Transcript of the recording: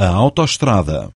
a autoestrada.